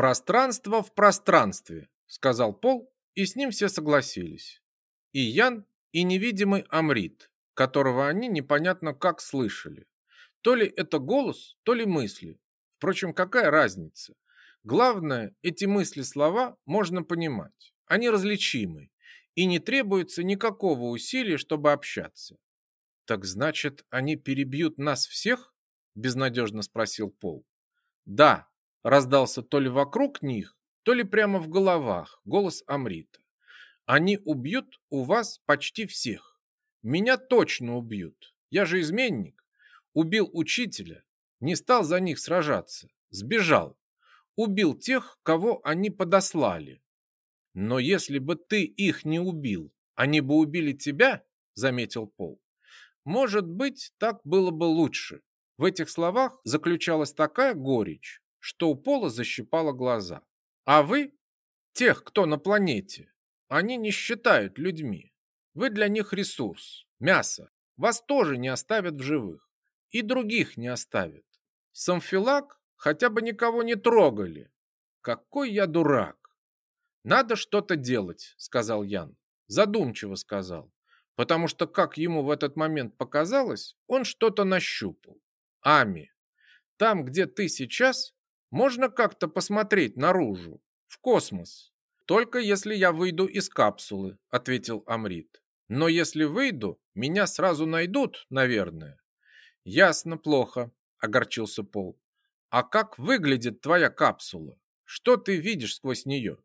Пространство в пространстве, сказал Пол, и с ним все согласились. И Ян, и невидимый Амрит, которого они непонятно как слышали. То ли это голос, то ли мысли. Впрочем, какая разница? Главное, эти мысли-слова можно понимать. Они различимы, и не требуется никакого усилия, чтобы общаться. Так значит, они перебьют нас всех? безнадежно спросил Пол. Да, раздался то ли вокруг них, то ли прямо в головах голос Амрита. Они убьют у вас почти всех. Меня точно убьют. Я же изменник. Убил учителя, не стал за них сражаться, сбежал. Убил тех, кого они подослали. Но если бы ты их не убил, они бы убили тебя, заметил Пол. Может быть, так было бы лучше. В этих словах заключалась такая горечь, что у Пола защипало глаза. А вы, тех, кто на планете, они не считают людьми. Вы для них ресурс, мясо. Вас тоже не оставят в живых. И других не оставят. Самфилак хотя бы никого не трогали. Какой я дурак. Надо что-то делать, сказал Ян. Задумчиво сказал. Потому что, как ему в этот момент показалось, он что-то нащупал. Ами, там, где ты сейчас, можно как-то посмотреть наружу, в космос. Только если я выйду из капсулы, ответил Амрит. Но если выйду, меня сразу найдут, наверное. Ясно, плохо, огорчился Пол. А как выглядит твоя капсула? Что ты видишь сквозь нее?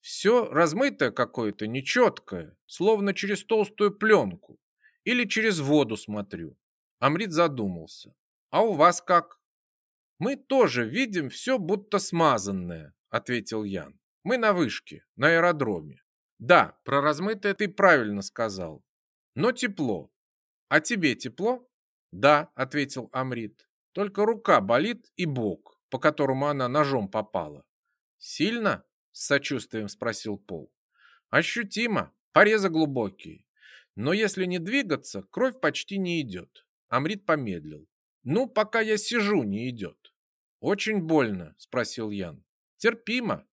Все размытое какое-то, нечеткое, словно через толстую пленку. Или через воду смотрю. Амрит задумался. А у вас как? Мы тоже видим все будто смазанное, ответил Ян. Мы на вышке, на аэродроме. Да, про размытое ты правильно сказал. Но тепло. А тебе тепло? Да, ответил Амрит. Только рука болит и бок, по которому она ножом попала. Сильно? С сочувствием спросил Пол. Ощутимо, порезы глубокие. Но если не двигаться, кровь почти не идет. Амрит помедлил. Ну, пока я сижу, не идет. Очень больно, спросил Ян. Терпимо.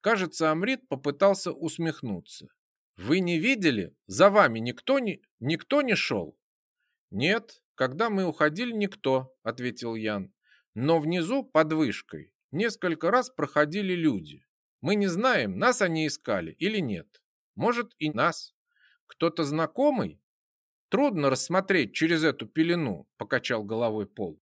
Кажется, Амрит попытался усмехнуться. Вы не видели? За вами никто не никто не шел? Нет, когда мы уходили, никто, ответил Ян. Но внизу под вышкой несколько раз проходили люди. Мы не знаем, нас они искали или нет. Может и нас. Кто-то знакомый? Трудно рассмотреть через эту пелену, покачал головой Пол.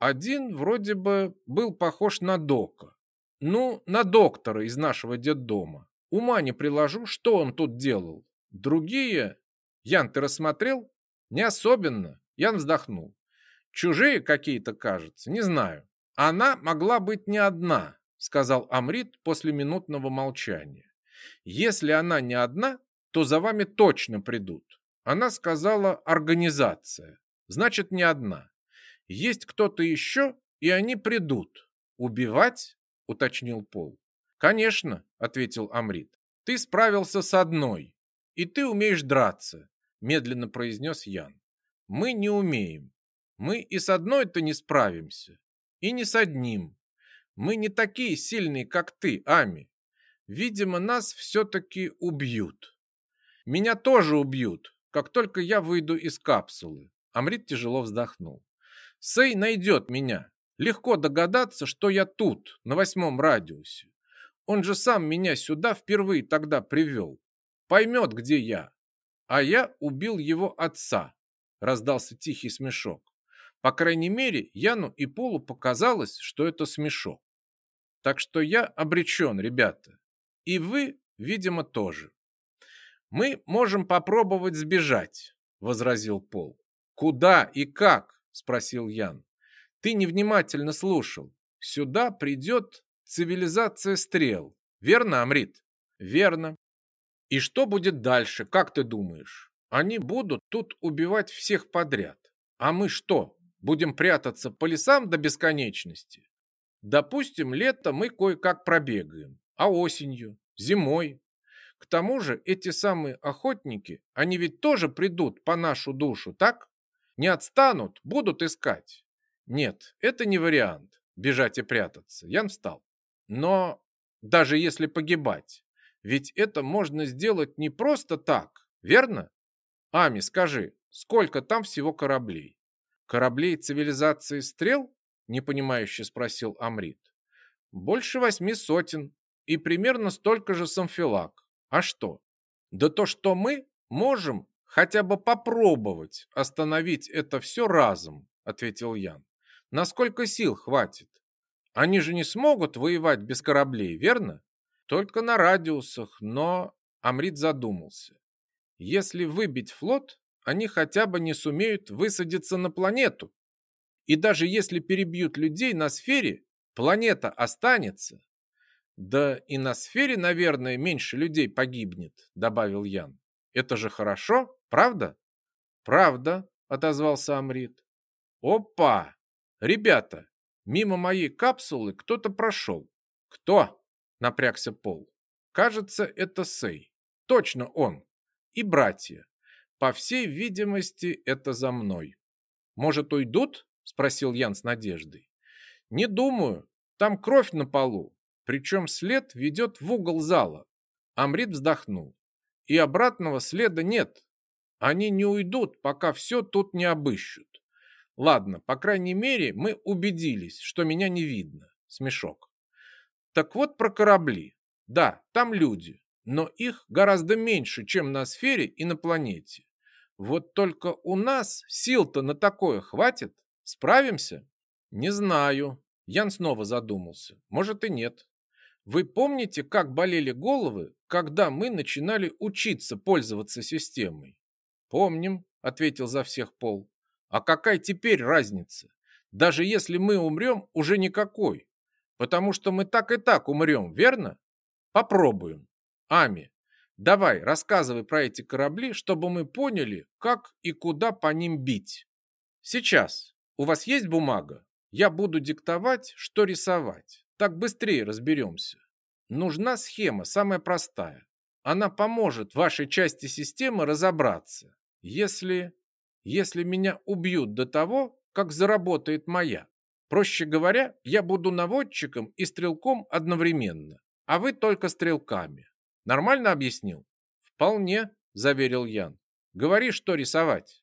Один вроде бы был похож на Дока. Ну, на доктора из нашего детдома. Ума не приложу, что он тут делал. Другие... Ян, ты рассмотрел? Не особенно. Ян вздохнул. Чужие какие-то, кажется, не знаю. Она могла быть не одна, сказал Амрит после минутного молчания. Если она не одна, то за вами точно придут. Она сказала «организация». Значит, не одна. Есть кто-то еще, и они придут. Убивать? Уточнил Пол. Конечно, ответил Амрит. Ты справился с одной. И ты умеешь драться, медленно произнес Ян. Мы не умеем. Мы и с одной-то не справимся. И не с одним. Мы не такие сильные, как ты, Ами. Видимо, нас все-таки убьют. Меня тоже убьют, как только я выйду из капсулы. Амрит тяжело вздохнул. Сей найдет меня. Легко догадаться, что я тут, на восьмом радиусе. Он же сам меня сюда впервые тогда привел. Поймет, где я. А я убил его отца. Раздался тихий смешок. По крайней мере, Яну и Полу показалось, что это смешок. Так что я обречен, ребята. И вы, видимо, тоже. Мы можем попробовать сбежать, возразил Пол. Куда и как? Спросил Ян. Ты невнимательно слушал. Сюда придет цивилизация стрел. Верно, Амрит? Верно. И что будет дальше, как ты думаешь? Они будут тут убивать всех подряд. А мы что, будем прятаться по лесам до бесконечности? Допустим, лето мы кое-как пробегаем, а осенью, зимой, к тому же эти самые охотники, они ведь тоже придут по нашу душу, так? Не отстанут, будут искать. Нет, это не вариант, бежать и прятаться. Ян встал. Но даже если погибать, ведь это можно сделать не просто так, верно? Ами, скажи, сколько там всего кораблей? Кораблей цивилизации стрел? Непонимающе спросил Амрит. Больше восьми сотен и примерно столько же самфилак. А что? Да то, что мы можем хотя бы попробовать остановить это все разом, ответил Ян. Насколько сил хватит? Они же не смогут воевать без кораблей, верно? Только на радиусах, но... Амрит задумался. Если выбить флот, они хотя бы не сумеют высадиться на планету. И даже если перебьют людей на сфере, планета останется. Да и на сфере, наверное, меньше людей погибнет, добавил Ян. Это же хорошо, правда? Правда, отозвался Амрит. Опа! Ребята, Мимо моей капсулы кто-то прошел. Кто? Напрягся Пол. Кажется, это Сей. Точно он. И братья. По всей видимости, это за мной. Может, уйдут? Спросил Ян с надеждой. Не думаю. Там кровь на полу. Причем след ведет в угол зала. Амрит вздохнул. И обратного следа нет. Они не уйдут, пока все тут не обыщут. Ладно, по крайней мере, мы убедились, что меня не видно. Смешок. Так вот про корабли. Да, там люди, но их гораздо меньше, чем на сфере и на планете. Вот только у нас сил-то на такое хватит? Справимся? Не знаю. Ян снова задумался. Может и нет. Вы помните, как болели головы, когда мы начинали учиться пользоваться системой? Помним, ответил за всех Пол. А какая теперь разница? Даже если мы умрем, уже никакой. Потому что мы так и так умрем, верно? Попробуем. Ами, давай, рассказывай про эти корабли, чтобы мы поняли, как и куда по ним бить. Сейчас. У вас есть бумага? Я буду диктовать, что рисовать. Так быстрее разберемся. Нужна схема, самая простая. Она поможет вашей части системы разобраться. Если если меня убьют до того, как заработает моя. Проще говоря, я буду наводчиком и стрелком одновременно, а вы только стрелками. Нормально объяснил? Вполне, заверил Ян. Говори, что рисовать.